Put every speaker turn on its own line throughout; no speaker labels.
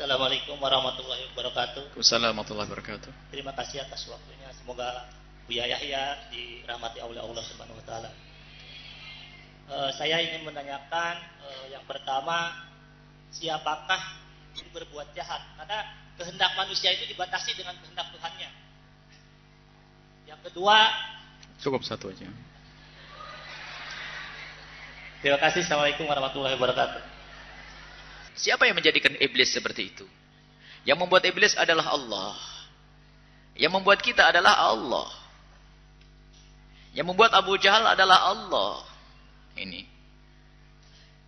Assalamualaikum warahmatullahi wabarakatuh.
Assalamualaikum warahmatullahi wabarakatuh.
Terima kasih atas waktunya. Semoga Buya Yahya dirahmati oleh Allah Subhanahu wa taala. Uh, saya ingin menanyakan uh, yang pertama siapakah yang berbuat jahat? Karena kehendak manusia itu dibatasi dengan kehendak Tuhannya. Yang kedua,
cukup satu aja.
Terima kasih. Assalamualaikum warahmatullahi wabarakatuh.
Siapa yang menjadikan iblis seperti itu? Yang membuat iblis adalah Allah. Yang membuat kita adalah Allah. Yang membuat Abu Jahal adalah Allah. Ini.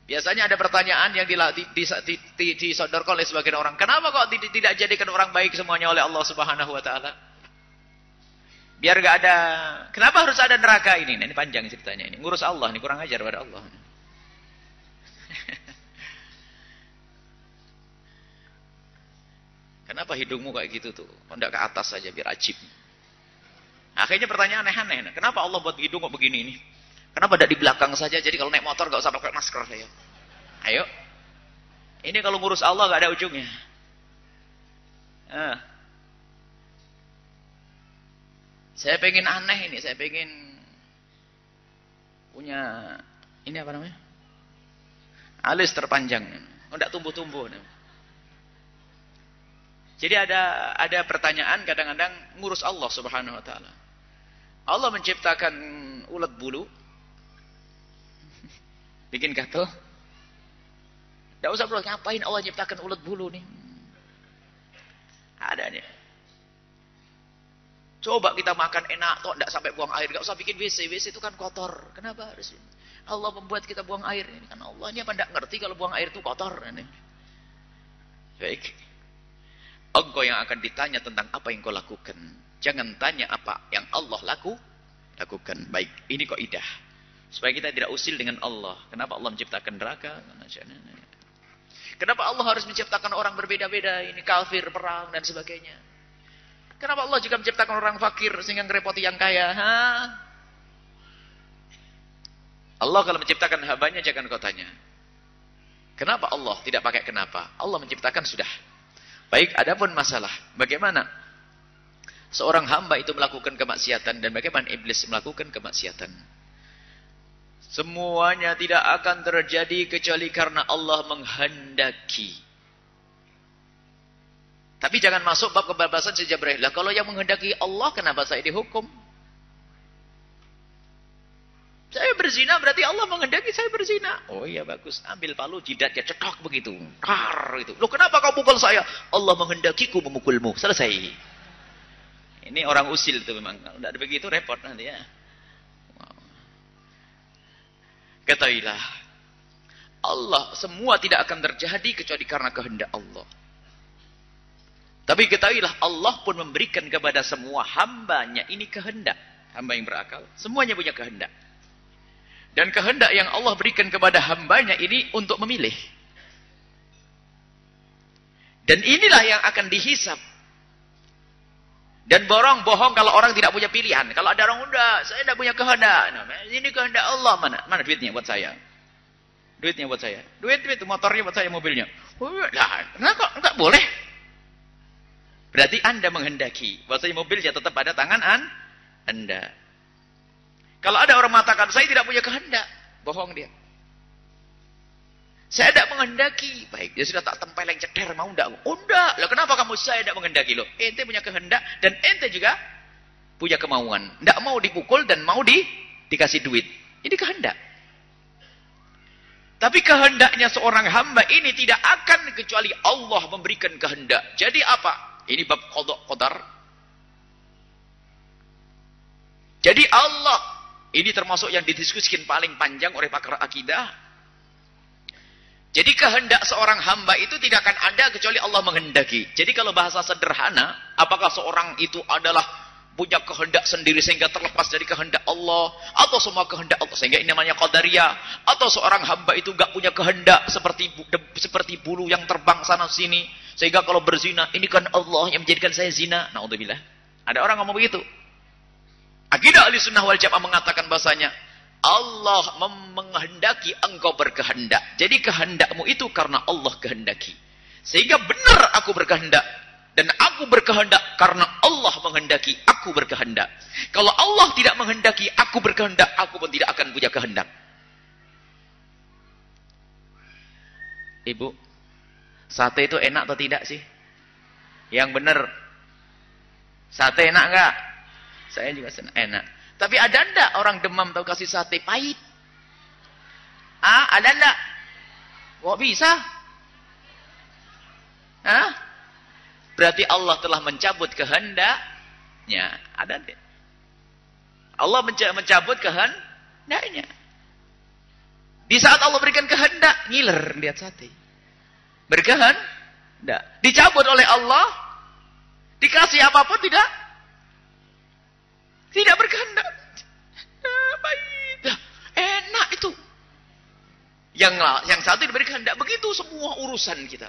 Biasanya ada pertanyaan yang disodorkan oleh sebagian orang. Kenapa kok tidak jadikan orang baik semuanya oleh Allah Subhanahu wa taala? Biar gak ada. Kenapa harus ada neraka ini? Nah, ini panjang ceritanya ini. Ngurus Allah, ini kurang ajar pada Allah. Kenapa hidungmu kayak gitu tuh? Tidak ke atas saja biar ajib. Akhirnya pertanyaan aneh-aneh. Kenapa Allah buat hidung kok begini ini? Kenapa tidak di belakang saja? Jadi kalau naik motor gak usah pakai masker saya. Ayo. Ini kalau ngurus Allah gak ada ujungnya. Ah. Saya pengen aneh ini. Saya pengen punya ini apa namanya? Alis terpanjang. Tidak tumbuh-tumbuh. Jadi ada ada pertanyaan kadang-kadang ngurus Allah Subhanahu wa taala. Allah menciptakan ulat bulu. Bikin gatel. Tidak usah bro, ngapain Allah menciptakan ulat bulu nih? Ada nih. Coba kita makan enak, kok tidak sampai buang air. Gak usah bikin WC, WC itu kan kotor. Kenapa harus ini? Allah membuat kita buang air. Ini kan Allah ini apa tidak ngerti kalau buang air itu kotor. Ini. Baik. Engkau yang akan ditanya tentang apa yang kau lakukan. Jangan tanya apa yang Allah laku, lakukan. Baik, ini kok idah. Supaya kita tidak usil dengan Allah. Kenapa Allah menciptakan neraka? Kenapa Allah harus menciptakan orang berbeda-beda? Ini kafir, perang, dan sebagainya. Kenapa Allah juga menciptakan orang fakir sehingga ngerepoti yang kaya? Ha? Allah kalau menciptakan hambanya jangan kau tanya. Kenapa Allah tidak pakai kenapa? Allah menciptakan sudah. Baik, adapun masalah bagaimana seorang hamba itu melakukan kemaksiatan dan bagaimana iblis melakukan kemaksiatan. Semuanya tidak akan terjadi kecuali karena Allah menghendaki. Tapi jangan masuk bab kebebasan sejabrah. Lah kalau yang menghendaki Allah kenapa saya dihukum? Saya berzina berarti Allah menghendaki saya berzina. Oh iya bagus. Ambil palu jidatnya cetok begitu. Kar itu. Loh kenapa kau pukul saya? Allah menghendakiku memukulmu. Selesai. Ini orang usil itu memang. Kalau tidak begitu repot nanti ya. Wow. Ketahuilah. Allah semua tidak akan terjadi kecuali karena kehendak Allah. Tapi ketahuilah Allah pun memberikan kepada semua hambanya ini kehendak. Hamba yang berakal. Semuanya punya kehendak. Dan kehendak yang Allah berikan kepada hambanya ini untuk memilih. Dan inilah yang akan dihisap. Dan borong bohong kalau orang tidak punya pilihan. Kalau ada orang udah, saya tidak punya kehendak. Nah, ini kehendak Allah mana? Mana duitnya buat saya? Duitnya buat saya. Duit duit motornya buat saya mobilnya. Nah, enggak enggak boleh. Berarti Anda menghendaki bahwasanya mobilnya tetap ada tangan Anda. Kalau ada orang mengatakan, saya tidak punya kehendak. Bohong dia. Saya tidak menghendaki. Baik, dia sudah tak tempeleng ceder, mau tidak? Oh enggak. Lah kenapa kamu saya tidak menghendaki loh? Ente punya kehendak dan ente juga punya kemauan. Tidak mau dipukul dan mau di dikasih duit. Ini kehendak. Tapi kehendaknya seorang hamba ini tidak akan kecuali Allah memberikan kehendak. Jadi apa? Ini bab kodok kodar. Jadi Allah ini termasuk yang didiskusikan paling panjang oleh pakar akidah. Jadi kehendak seorang hamba itu tidak akan ada kecuali Allah menghendaki. Jadi kalau bahasa sederhana, apakah seorang itu adalah punya kehendak sendiri sehingga terlepas dari kehendak Allah atau semua kehendak Allah sehingga ini namanya qadariyah atau seorang hamba itu gak punya kehendak seperti seperti bulu yang terbang sana sini sehingga kalau berzina ini kan Allah yang menjadikan saya zina. Nauzubillah. Ada orang ngomong begitu. Akidah ahli sunnah wal jamaah mengatakan bahasanya Allah menghendaki engkau berkehendak. Jadi kehendakmu itu karena Allah kehendaki. Sehingga benar aku berkehendak. Dan aku berkehendak karena Allah menghendaki aku berkehendak. Kalau Allah tidak menghendaki aku berkehendak, aku pun tidak akan punya kehendak. Ibu, sate itu enak atau tidak sih? Yang benar. Sate enak enggak? Saya juga senang enak. Tapi ada enggak orang demam tahu kasih sate pahit? Ah, ada enggak? Kok bisa? Hah? Berarti Allah telah mencabut kehendaknya. Ada enggak? Allah mencabut kehendaknya. Di saat Allah berikan kehendak, ngiler lihat sate. Berkehendak. Dicabut oleh Allah, dikasih apa pun tidak Yang yang satu diberi kehendak. Begitu semua urusan kita.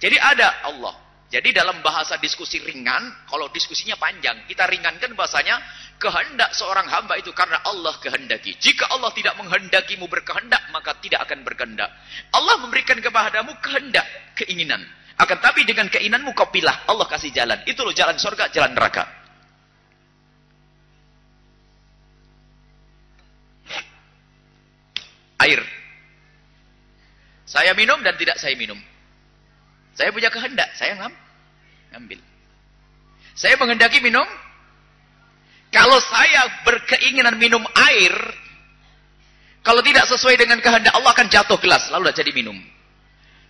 Jadi ada Allah. Jadi dalam bahasa diskusi ringan, kalau diskusinya panjang, kita ringankan bahasanya kehendak seorang hamba itu karena Allah kehendaki. Jika Allah tidak menghendakimu berkehendak, maka tidak akan berkehendak. Allah memberikan kepadamu kehendak, keinginan. Akan tapi dengan keinginanmu kau pilih, Allah kasih jalan. Itu loh jalan surga, jalan neraka. Saya minum dan tidak saya minum. Saya punya kehendak, saya ngam, ngambil. Saya menghendaki minum. Kalau saya berkeinginan minum air, kalau tidak sesuai dengan kehendak Allah akan jatuh gelas, lalu jadi minum.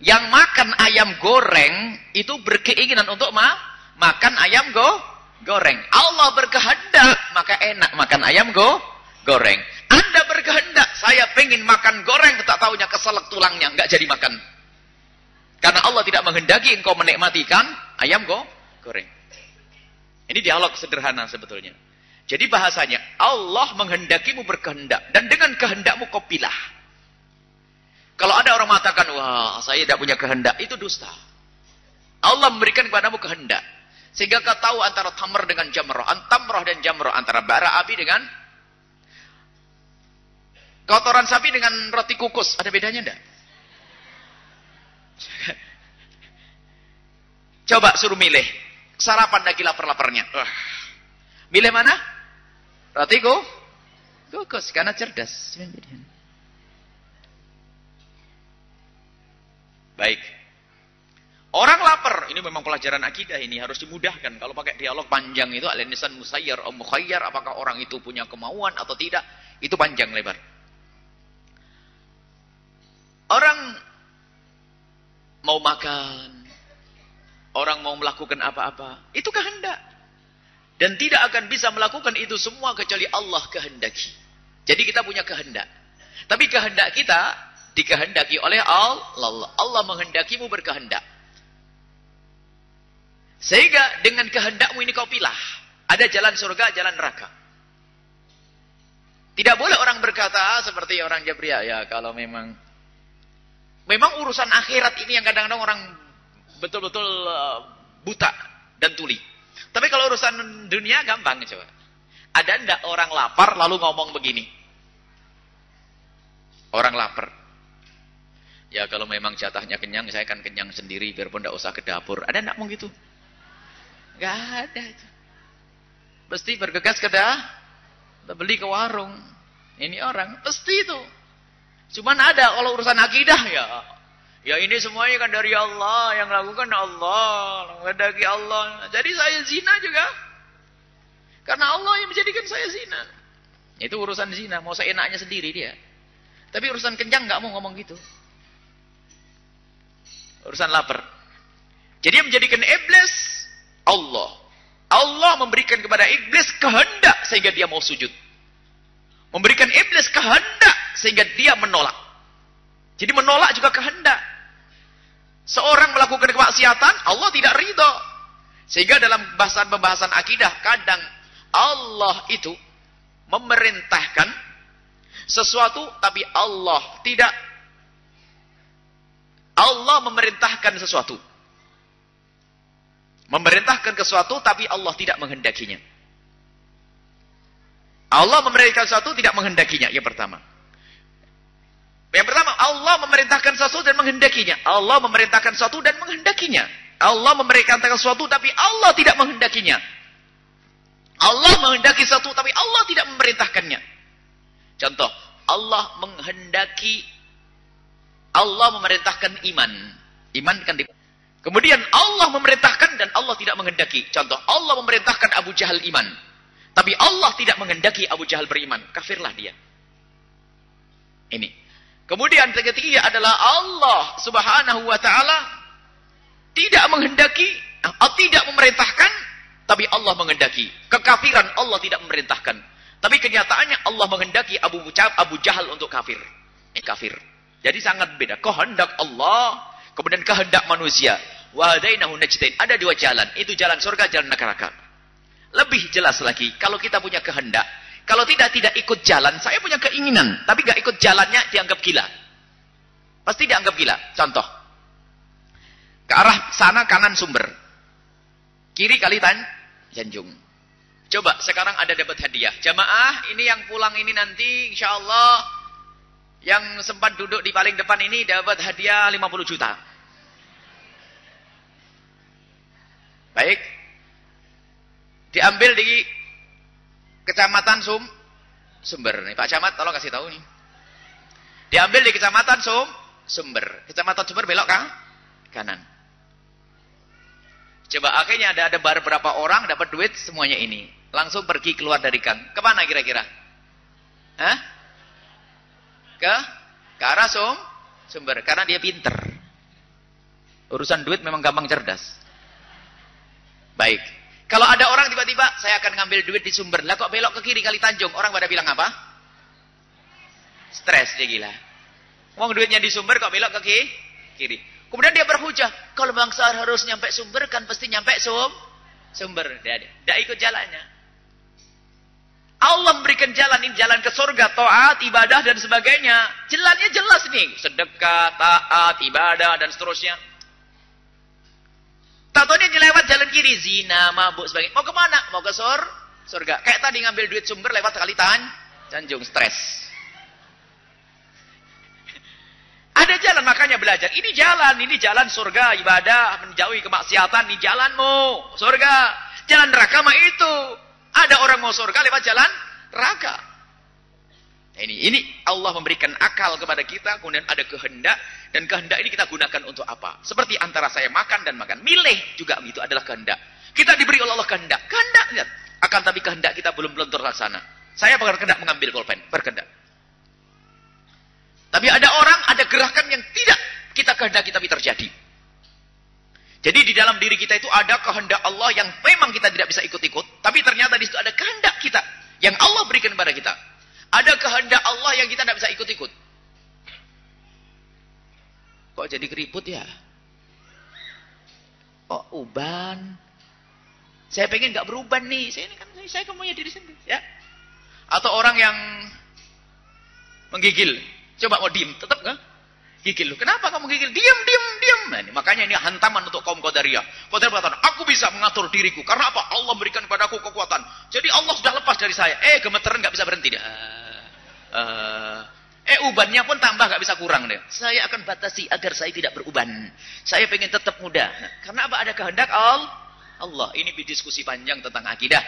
Yang makan ayam goreng itu berkeinginan untuk ma makan ayam go goreng. Allah berkehendak, maka enak makan ayam go goreng. Anda berkehendak, saya pengen makan goreng, tak tahunya keselak tulangnya, nggak jadi makan. Karena Allah tidak menghendaki engkau menikmati ikan ayam go goreng. Ini dialog sederhana sebetulnya. Jadi bahasanya Allah menghendakimu berkehendak dan dengan kehendakmu kau pilah. Kalau ada orang mengatakan, wah saya tidak punya kehendak, itu dusta. Allah memberikan kepadamu kehendak. Sehingga kau tahu antara tamr dengan jamrah. Antamrah dan jamrah. Antara bara api dengan kotoran sapi dengan roti kukus. Ada bedanya enggak? Coba suruh milih. Sarapan lagi lapar-laparnya. Uh. Milih mana? Rotiku? Kukus. Karena cerdas. Baik. Orang lapar, ini memang pelajaran akidah ini harus dimudahkan. Kalau pakai dialog panjang itu alinisan musayyar atau mukhayyar, apakah orang itu punya kemauan atau tidak, itu panjang lebar. Orang mau makan, orang mau melakukan apa-apa, itu kehendak. Dan tidak akan bisa melakukan itu semua kecuali Allah kehendaki. Jadi kita punya kehendak. Tapi kehendak kita dikehendaki oleh Allah. Allah menghendakimu berkehendak. Sehingga dengan kehendakmu ini kau pilah. Ada jalan surga, jalan neraka. Tidak boleh orang berkata seperti orang Jabriyah. Ya kalau memang memang urusan akhirat ini yang kadang-kadang orang betul-betul uh, buta dan tuli. Tapi kalau urusan dunia gampang coba. Ada ndak orang lapar lalu ngomong begini? Orang lapar. Ya kalau memang jatahnya kenyang, saya akan kenyang sendiri biarpun tidak usah ke dapur. Ada ndak mau gitu? Gak ada. Pasti bergegas ke dah, beli ke warung. Ini orang, pasti itu. Cuman ada kalau urusan akidah ya Ya ini semuanya kan dari Allah, yang lakukan Allah, menghendaki Allah. Jadi saya zina juga. Karena Allah yang menjadikan saya zina. Itu urusan zina, mau saya enaknya sendiri dia. Tapi urusan kenyang nggak mau ngomong gitu. Urusan lapar. Jadi yang menjadikan iblis Allah. Allah memberikan kepada iblis kehendak sehingga dia mau sujud. Memberikan iblis kehendak sehingga dia menolak. Jadi menolak juga kehendak. Seorang melakukan kemaksiatan, Allah tidak ridho. Sehingga dalam bahasan-pembahasan akidah, kadang Allah itu memerintahkan sesuatu, tapi Allah tidak. Allah memerintahkan sesuatu. Memerintahkan sesuatu, tapi Allah tidak menghendakinya. Allah memerintahkan sesuatu, tidak menghendakinya. Yang pertama. Yang pertama, Allah memerintahkan sesuatu dan menghendakinya. Allah memerintahkan sesuatu dan menghendakinya. Allah memerintahkan sesuatu tapi Allah tidak menghendakinya. Allah menghendaki sesuatu tapi Allah tidak memerintahkannya. Contoh, Allah menghendaki Allah memerintahkan iman. Iman kan di Kemudian Allah memerintahkan dan Allah tidak menghendaki. Contoh, Allah memerintahkan Abu Jahal iman. Tapi Allah tidak menghendaki Abu Jahal beriman. Kafirlah dia. Ini. Kemudian ketiga adalah Allah subhanahu wa ta'ala tidak menghendaki, atau tidak memerintahkan, tapi Allah menghendaki. Kekafiran Allah tidak memerintahkan. Tapi kenyataannya Allah menghendaki Abu, Abu Jahal untuk kafir. Eh, kafir. Jadi sangat beda. Kehendak Allah, kemudian kehendak manusia. Wahdainahu najdain. Ada dua jalan. Itu jalan surga, jalan neraka. Lebih jelas lagi, kalau kita punya kehendak, kalau tidak, tidak ikut jalan. Saya punya keinginan, tapi gak ikut jalannya, dianggap gila. Pasti dianggap gila. Contoh. Ke arah sana kanan sumber. Kiri kali tan, Tanjung. Coba sekarang ada dapat hadiah. Jamaah, ini yang pulang ini nanti insya Allah yang sempat duduk di paling depan ini dapat hadiah 50 juta. Baik. Diambil di Kecamatan Sum Sumber. Nih Pak Camat tolong kasih tahu nih. Diambil di Kecamatan Sum Sumber. Kecamatan Sumber belok kah? Kanan. Coba akhirnya ada ada beberapa orang dapat duit semuanya ini. Langsung pergi keluar dari kan. Ke mana kira-kira? Hah? Ke? Ke arah sum, sumber. Karena dia pinter. Urusan duit memang gampang cerdas. Baik. Kalau ada orang tiba-tiba, saya akan ngambil duit di sumber. Lah kok belok ke kiri kali Tanjung? Orang pada bilang apa? Stres dia gila. Uang duitnya di sumber kok belok ke kiri. Kemudian dia berhujah. Kalau bangsa harus nyampe sumber kan pasti nyampe sum sumber. Dia, dia, ikut jalannya. Allah memberikan jalan ini jalan ke surga, taat, ibadah dan sebagainya. Jalannya jelas nih, sedekah, taat, ibadah dan seterusnya. Tak tahu dia lewat jalan kiri, zina, mabuk sebagainya. Mau ke mana? Mau ke sur, surga. Kayak tadi ngambil duit sumber lewat kali tan, Tanjung, stres. Ada jalan makanya belajar. Ini jalan, ini jalan surga, ibadah, menjauhi kemaksiatan, ini jalanmu, surga. Jalan neraka mah itu. Ada orang mau surga lewat jalan neraka. Ini ini Allah memberikan akal kepada kita, kemudian ada kehendak dan kehendak ini kita gunakan untuk apa? Seperti antara saya makan dan makan. Milih juga itu adalah kehendak. Kita diberi oleh Allah kehendak. Kehendak lihat. Akan tapi kehendak kita belum belum terlaksana. Saya berkehendak mengambil pulpen, berkehendak. Tapi ada orang, ada gerakan yang tidak kita kehendaki tapi terjadi. Jadi di dalam diri kita itu ada kehendak Allah yang memang kita tidak bisa ikut-ikut, tapi ternyata di situ ada kehendak kita yang Allah berikan kepada kita. Ada kehendak Allah yang kita tidak bisa ikut-ikut. Kok jadi keriput ya? Oh, uban. Saya pengen nggak beruban nih. Saya ini kan saya kan punya diri sendiri, ya. Atau orang yang menggigil. Coba mau diem, tetap nggak? Gigil lu. Kenapa kamu gigil? Diam, diam, diam. Nah, ini, makanya ini hantaman untuk kaum Qadariyah. Qadariyah berkata, aku bisa mengatur diriku. Karena apa? Allah memberikan kepadaku kekuatan. Jadi Allah sudah lepas dari saya. Eh, gemeteran nggak bisa berhenti. Dah. Uh, eh ubannya pun tambah gak bisa kurang deh. Saya akan batasi agar saya tidak beruban. Saya pengen tetap muda. Nah, karena apa? Ada kehendak Allah. Allah. Ini berdiskusi panjang tentang akidah.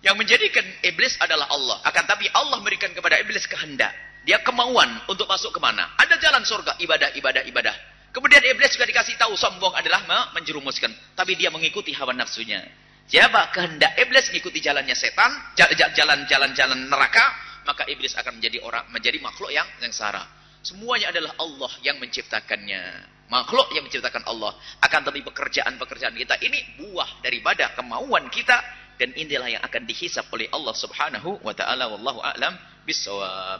Yang menjadikan iblis adalah Allah. Akan tapi Allah memberikan kepada iblis kehendak. Dia kemauan untuk masuk ke mana. Ada jalan surga. Ibadah, ibadah, ibadah. Kemudian iblis juga dikasih tahu sombong adalah menjerumuskan. Tapi dia mengikuti hawa nafsunya. Siapa? Kehendak iblis mengikuti jalannya setan. Jalan-jalan neraka maka iblis akan menjadi orang menjadi makhluk yang yang sara. Semuanya adalah Allah yang menciptakannya. Makhluk yang menciptakan Allah. Akan tapi pekerjaan-pekerjaan kita ini buah daripada kemauan kita dan inilah yang akan dihisap oleh Allah Subhanahu wa taala wallahu a'lam bissawab.